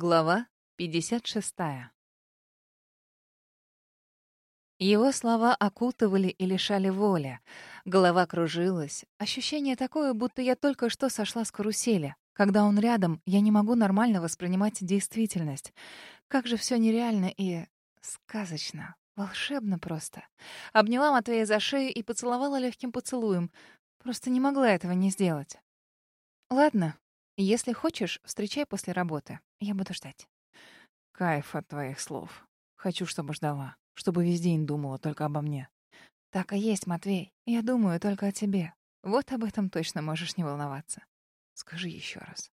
Глава 56. Его слова окутывали и лишали воли. Голова кружилась. Ощущение такое, будто я только что сошла с карусели. Когда он рядом, я не могу нормально воспринимать действительность. Как же все нереально и сказочно. Волшебно просто. Обняла Матвея за шею и поцеловала легким поцелуем. Просто не могла этого не сделать. «Ладно, если хочешь, встречай после работы. Я буду ждать. Кайф от твоих слов. Хочу, чтобы ждала. Чтобы весь день думала только обо мне. Так и есть, Матвей. Я думаю только о тебе. Вот об этом точно можешь не волноваться. Скажи еще раз.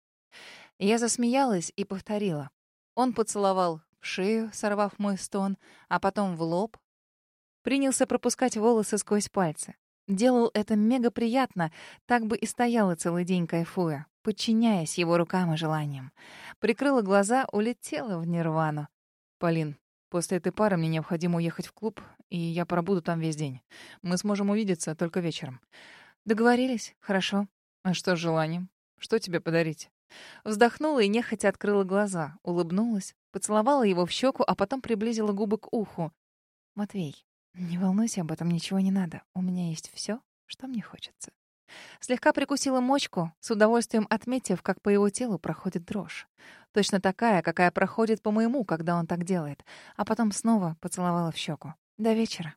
Я засмеялась и повторила. Он поцеловал в шею, сорвав мой стон, а потом в лоб. Принялся пропускать волосы сквозь пальцы. Делал это мега приятно, так бы и стояла целый день кайфуя подчиняясь его рукам и желаниям. Прикрыла глаза, улетела в нирвану. «Полин, после этой пары мне необходимо уехать в клуб, и я пробуду там весь день. Мы сможем увидеться только вечером». «Договорились? Хорошо. А что с желанием? Что тебе подарить?» Вздохнула и нехотя открыла глаза, улыбнулась, поцеловала его в щеку, а потом приблизила губы к уху. «Матвей, не волнуйся об этом, ничего не надо. У меня есть все, что мне хочется». Слегка прикусила мочку, с удовольствием отметив, как по его телу проходит дрожь. Точно такая, какая проходит по моему, когда он так делает. А потом снова поцеловала в щеку. До вечера.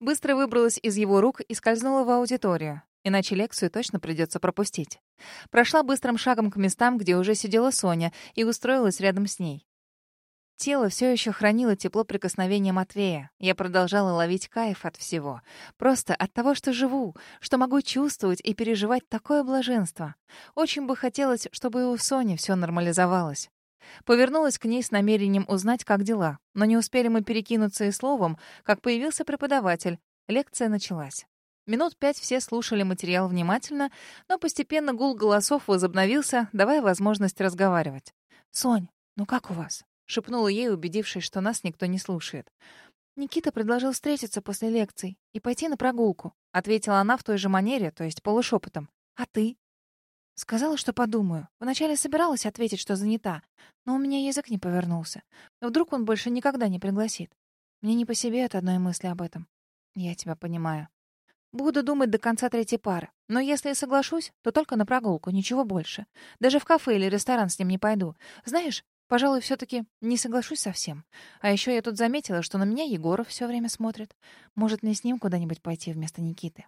Быстро выбралась из его рук и скользнула в аудиторию. Иначе лекцию точно придется пропустить. Прошла быстрым шагом к местам, где уже сидела Соня, и устроилась рядом с ней. Тело все еще хранило тепло прикосновения Матвея. Я продолжала ловить кайф от всего. Просто от того, что живу, что могу чувствовать и переживать такое блаженство. Очень бы хотелось, чтобы и у Сони все нормализовалось. Повернулась к ней с намерением узнать, как дела. Но не успели мы перекинуться и словом, как появился преподаватель. Лекция началась. Минут пять все слушали материал внимательно, но постепенно гул голосов возобновился, давая возможность разговаривать. «Сонь, ну как у вас? — шепнула ей, убедившись, что нас никто не слушает. «Никита предложил встретиться после лекций и пойти на прогулку», — ответила она в той же манере, то есть полушепотом. «А ты?» Сказала, что подумаю. Вначале собиралась ответить, что занята, но у меня язык не повернулся. Вдруг он больше никогда не пригласит. Мне не по себе от одной мысли об этом. Я тебя понимаю. Буду думать до конца третьей пары. Но если соглашусь, то только на прогулку, ничего больше. Даже в кафе или ресторан с ним не пойду. Знаешь, Пожалуй, все-таки не соглашусь совсем. А еще я тут заметила, что на меня Егоров все время смотрит. Может, мне с ним куда-нибудь пойти вместо Никиты?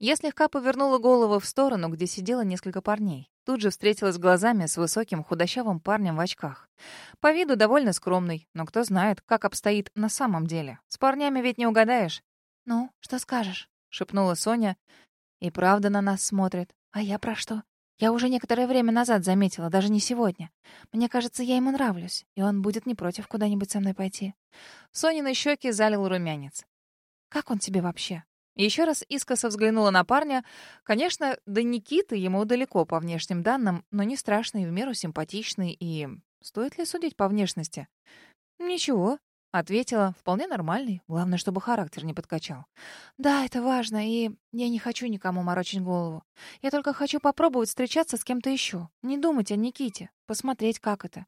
Я слегка повернула голову в сторону, где сидело несколько парней. Тут же встретилась глазами с высоким худощавым парнем в очках. По виду довольно скромный, но кто знает, как обстоит на самом деле. С парнями ведь не угадаешь. «Ну, что скажешь?» — шепнула Соня. «И правда на нас смотрит. А я про что? Я уже некоторое время назад заметила, даже не сегодня. Мне кажется, я ему нравлюсь, и он будет не против куда-нибудь со мной пойти. Сонины щеки залил румянец. Как он тебе вообще? Еще раз искоса взглянула на парня. Конечно, до Никиты ему далеко по внешним данным, но не страшный, в меру симпатичный и... Стоит ли судить по внешности? Ничего, Ответила, вполне нормальный, главное, чтобы характер не подкачал. Да, это важно, и я не хочу никому морочить голову. Я только хочу попробовать встречаться с кем-то еще. Не думать о Никите, посмотреть, как это.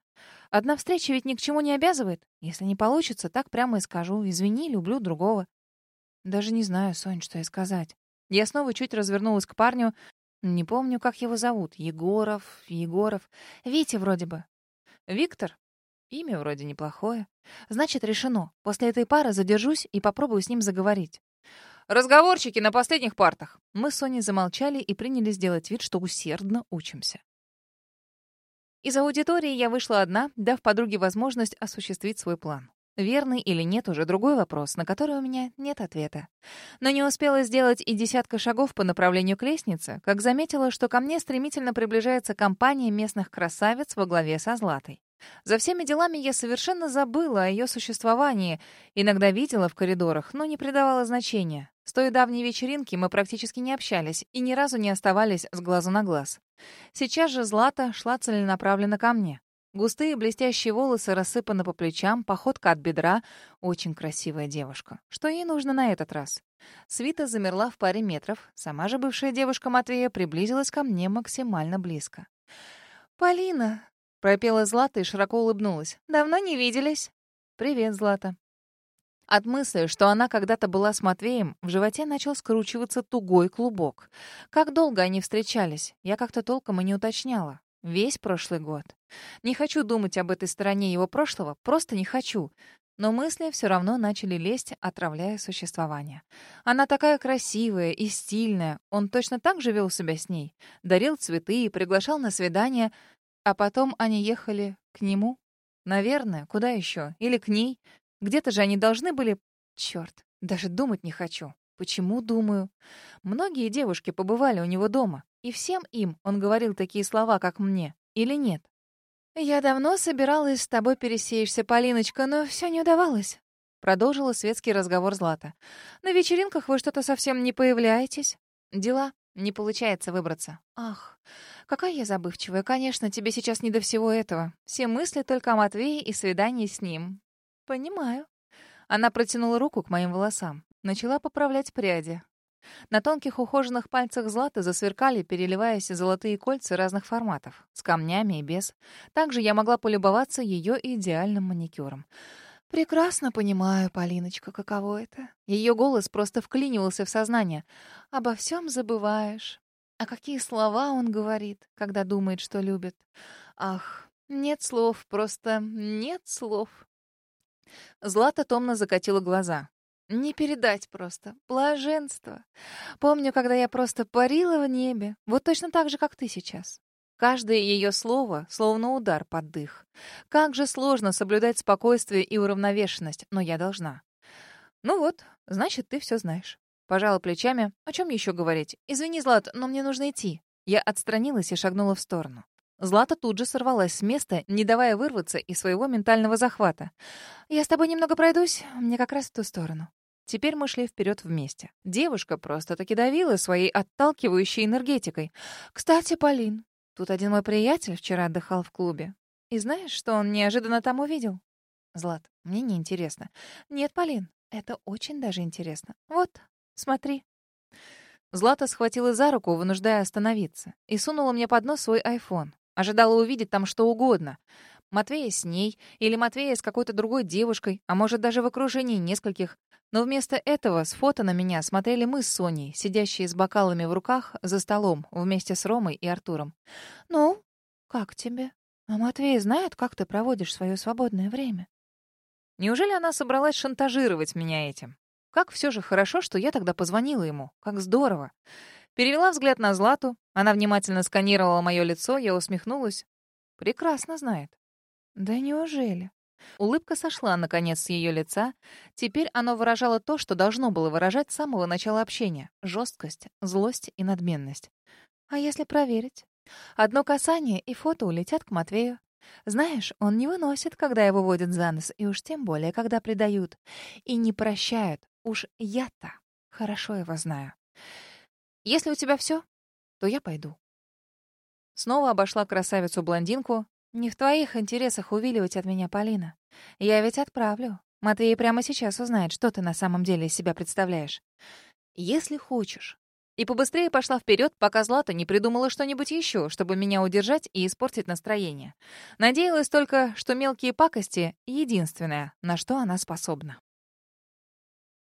Одна встреча ведь ни к чему не обязывает. Если не получится, так прямо и скажу. Извини, люблю другого. Даже не знаю, Сонь, что и сказать. Я снова чуть развернулась к парню. Не помню, как его зовут. Егоров, Егоров. Витя вроде бы. Виктор? Имя вроде неплохое. Значит, решено. После этой пары задержусь и попробую с ним заговорить. «Разговорчики на последних партах!» Мы с Соней замолчали и принялись делать вид, что усердно учимся. Из аудитории я вышла одна, дав подруге возможность осуществить свой план. Верный или нет, уже другой вопрос, на который у меня нет ответа. Но не успела сделать и десятка шагов по направлению к лестнице, как заметила, что ко мне стремительно приближается компания местных красавиц во главе со Златой. За всеми делами я совершенно забыла о ее существовании. Иногда видела в коридорах, но не придавала значения. С той давней вечеринки мы практически не общались и ни разу не оставались с глазу на глаз. Сейчас же Злата шла целенаправленно ко мне. Густые блестящие волосы рассыпаны по плечам, походка от бедра. Очень красивая девушка. Что ей нужно на этот раз? Свита замерла в паре метров. Сама же бывшая девушка Матвея приблизилась ко мне максимально близко. «Полина, Пропела Злата и широко улыбнулась. «Давно не виделись?» «Привет, Злата». От мысли, что она когда-то была с Матвеем, в животе начал скручиваться тугой клубок. Как долго они встречались, я как-то толком и не уточняла. Весь прошлый год. Не хочу думать об этой стороне его прошлого, просто не хочу. Но мысли все равно начали лезть, отравляя существование. Она такая красивая и стильная. Он точно так же вел себя с ней. Дарил цветы и приглашал на свидание. А потом они ехали к нему. Наверное, куда еще? Или к ней. Где-то же они должны были... Черт, даже думать не хочу. Почему думаю? Многие девушки побывали у него дома, и всем им он говорил такие слова, как мне, или нет? «Я давно собиралась с тобой пересеешься, Полиночка, но все не удавалось», — продолжила светский разговор Злата. «На вечеринках вы что-то совсем не появляетесь. Дела. Не получается выбраться. Ах, какая я забывчивая. Конечно, тебе сейчас не до всего этого. Все мысли только о Матвее и свидании с ним. «Понимаю». Она протянула руку к моим волосам. Начала поправлять пряди. На тонких ухоженных пальцах Златы засверкали, переливаясь золотые кольца разных форматов, с камнями и без. Также я могла полюбоваться ее идеальным маникюром. «Прекрасно понимаю, Полиночка, каково это». Ее голос просто вклинивался в сознание. «Обо всем забываешь. А какие слова он говорит, когда думает, что любит? Ах, нет слов, просто нет слов». Злата томно закатила глаза. Не передать просто. Блаженство. Помню, когда я просто парила в небе, вот точно так же, как ты сейчас. Каждое ее слово словно удар под дых. Как же сложно соблюдать спокойствие и уравновешенность, но я должна. Ну вот, значит, ты все знаешь. Пожала плечами. О чем еще говорить? Извини, Злат, но мне нужно идти. Я отстранилась и шагнула в сторону. Злата тут же сорвалась с места, не давая вырваться из своего ментального захвата. «Я с тобой немного пройдусь, мне как раз в ту сторону». Теперь мы шли вперед вместе. Девушка просто-таки давила своей отталкивающей энергетикой. «Кстати, Полин, тут один мой приятель вчера отдыхал в клубе. И знаешь, что он неожиданно там увидел?» «Злат, мне не интересно. «Нет, Полин, это очень даже интересно. Вот, смотри». Злата схватила за руку, вынуждая остановиться, и сунула мне под нос свой айфон. Ожидала увидеть там что угодно. Матвея с ней, или Матвея с какой-то другой девушкой, а может, даже в окружении нескольких. Но вместо этого с фото на меня смотрели мы с Соней, сидящие с бокалами в руках за столом вместе с Ромой и Артуром. «Ну, как тебе? А Матвей знает, как ты проводишь свое свободное время?» Неужели она собралась шантажировать меня этим? Как все же хорошо, что я тогда позвонила ему. Как здорово. Перевела взгляд на Злату. Она внимательно сканировала мое лицо, я усмехнулась. Прекрасно знает. Да неужели? Улыбка сошла, наконец, с ее лица. Теперь оно выражало то, что должно было выражать с самого начала общения — жесткость, злость и надменность. А если проверить? Одно касание, и фото улетят к Матвею. Знаешь, он не выносит, когда его водят за нос, и уж тем более, когда предают. И не прощают. Уж я-то хорошо его знаю. Если у тебя все, то я пойду. Снова обошла красавицу-блондинку. Не в твоих интересах увиливать от меня, Полина. Я ведь отправлю. Матвей прямо сейчас узнает, что ты на самом деле из себя представляешь. Если хочешь. И побыстрее пошла вперед, пока Злата не придумала что-нибудь еще, чтобы меня удержать и испортить настроение. Надеялась только, что мелкие пакости — единственное, на что она способна.